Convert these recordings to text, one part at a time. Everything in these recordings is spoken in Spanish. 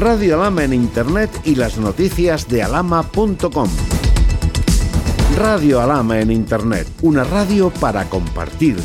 Radio Alama en Internet y las noticias de alama.com. Radio Alama en Internet, una radio para compartir.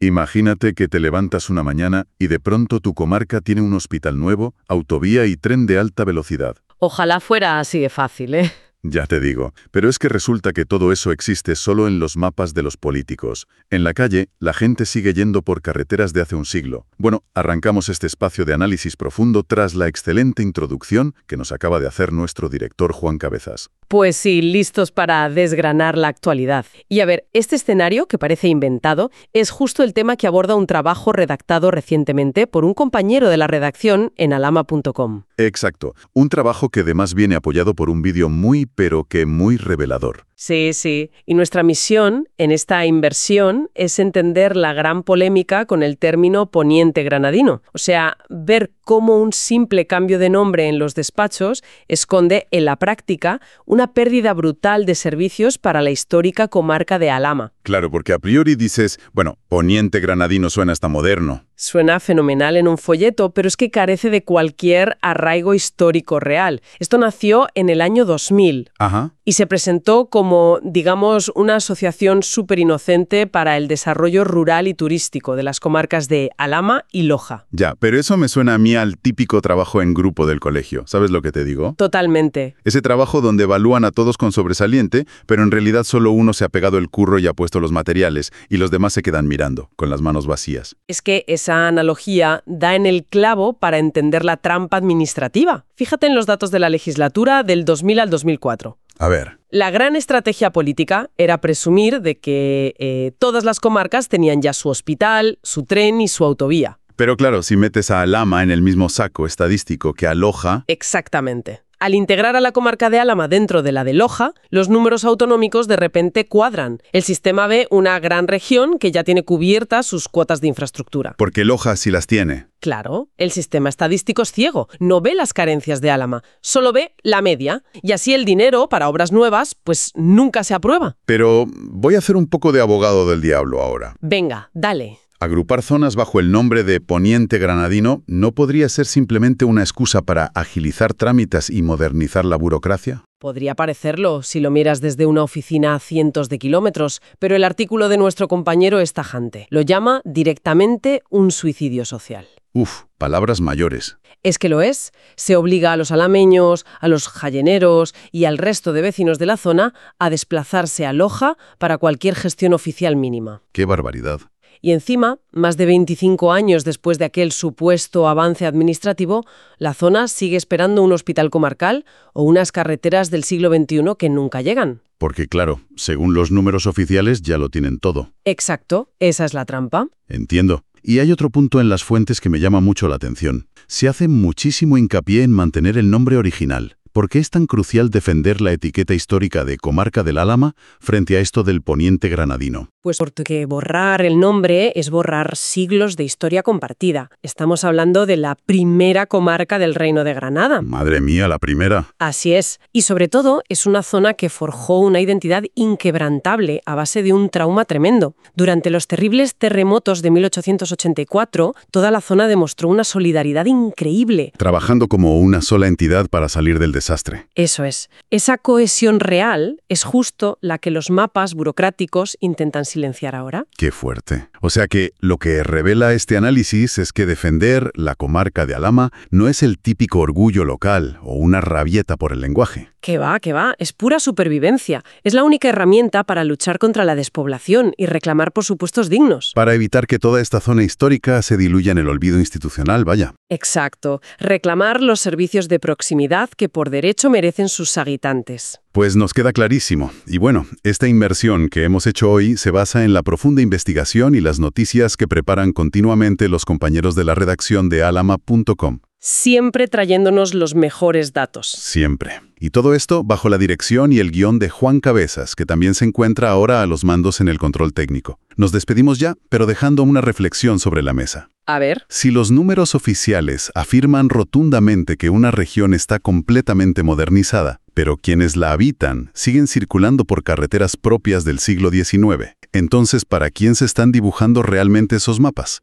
Imagínate que te levantas una mañana y de pronto tu comarca tiene un hospital nuevo, autovía y tren de alta velocidad. Ojalá fuera así de fácil, ¿eh? Ya te digo, pero es que resulta que todo eso existe solo en los mapas de los políticos. En la calle, la gente sigue yendo por carreteras de hace un siglo. Bueno, arrancamos este espacio de análisis profundo tras la excelente introducción que nos acaba de hacer nuestro director Juan Cabezas. Pues sí, listos para desgranar la actualidad. Y a ver, este escenario, que parece inventado, es justo el tema que aborda un trabajo redactado recientemente por un compañero de la redacción en alama.com. Exacto, un trabajo que además viene apoyado por un vídeo muy pero que muy revelador. Sí, sí. Y nuestra misión en esta inversión es entender la gran polémica con el término poniente granadino. O sea, ver cómo un simple cambio de nombre en los despachos esconde en la práctica una pérdida brutal de servicios para la histórica comarca de Alama. Claro, porque a priori dices, bueno, poniente granadino suena hasta moderno. Suena fenomenal en un folleto, pero es que carece de cualquier arraigo histórico real. Esto nació en el año 2000 Ajá. y se presentó como, digamos, una asociación súper inocente para el desarrollo rural y turístico de las comarcas de Alama y Loja. Ya, pero eso me suena a mí al típico trabajo en grupo del colegio. ¿Sabes lo que te digo? Totalmente. Ese trabajo donde evalúan a todos con sobresaliente, pero en realidad solo uno se ha pegado el curro y ha puesto los materiales, y los demás se quedan mirando, con las manos vacías. Es que esa analogía da en el clavo para entender la trampa administrativa. Fíjate en los datos de la legislatura del 2000 al 2004. A ver, La gran estrategia política era presumir de que eh, todas las comarcas tenían ya su hospital, su tren y su autovía. pero claro, si metes a Alama en el mismo saco estadístico que a Loja, Exactamente. Al integrar a la comarca de Álama dentro de la de Loja, los números autonómicos de repente cuadran. El sistema ve una gran región que ya tiene cubiertas sus cuotas de infraestructura. porque Loja sí las tiene. Claro, el sistema estadístico es ciego, no ve las carencias de Álama, solo ve la media, y así el dinero para obras nuevas pues nunca se aprueba. Pero voy a hacer un poco de abogado del diablo ahora. Venga, dale. Agrupar zonas bajo el nombre de Poniente Granadino no podría ser simplemente una excusa para agilizar trámites y modernizar la burocracia. Podría parecerlo si lo miras desde una oficina a cientos de kilómetros, pero el artículo de nuestro compañero es tajante. Lo llama directamente un suicidio social. Uf, palabras mayores. Es que lo es. Se obliga a los alameños, a los jalleneros y al resto de vecinos de la zona a desplazarse a Loja para cualquier gestión oficial mínima. Qué barbaridad. Y encima, más de 25 años después de aquel supuesto avance administrativo, la zona sigue esperando un hospital comarcal o unas carreteras del siglo XXI que nunca llegan. Porque claro, según los números oficiales ya lo tienen todo. Exacto, esa es la trampa. Entiendo. Y hay otro punto en las fuentes que me llama mucho la atención. Se hace muchísimo hincapié en mantener el nombre original. ¿Por qué es tan crucial defender la etiqueta histórica de Comarca del Álama frente a esto del Poniente Granadino? Pues porque borrar el nombre es borrar siglos de historia compartida. Estamos hablando de la primera comarca del Reino de Granada. Madre mía, la primera. Así es. Y sobre todo es una zona que forjó una identidad inquebrantable a base de un trauma tremendo. Durante los terribles terremotos de 1884, toda la zona demostró una solidaridad increíble. Trabajando como una sola entidad para salir del desastre. Eso es. Esa cohesión real es justo la que los mapas burocráticos intentan silenciar ahora. Qué fuerte. O sea que lo que revela este análisis es que defender la comarca de Alama no es el típico orgullo local o una rabieta por el lenguaje. Que va, que va, es pura supervivencia. Es la única herramienta para luchar contra la despoblación y reclamar por supuestos dignos. Para evitar que toda esta zona histórica se diluya en el olvido institucional, vaya. Exacto. Reclamar los servicios de proximidad que por derecho merecen sus habitantes. Pues nos queda clarísimo. Y bueno, esta inmersión que hemos hecho hoy se basa en la profunda investigación y las noticias que preparan continuamente los compañeros de la redacción de alama.com. Siempre trayéndonos los mejores datos. Siempre. Y todo esto bajo la dirección y el guion de Juan Cabezas, que también se encuentra ahora a los mandos en el control técnico. Nos despedimos ya, pero dejando una reflexión sobre la mesa. A ver, Si los números oficiales afirman rotundamente que una región está completamente modernizada, pero quienes la habitan siguen circulando por carreteras propias del siglo XIX, entonces ¿para quién se están dibujando realmente esos mapas?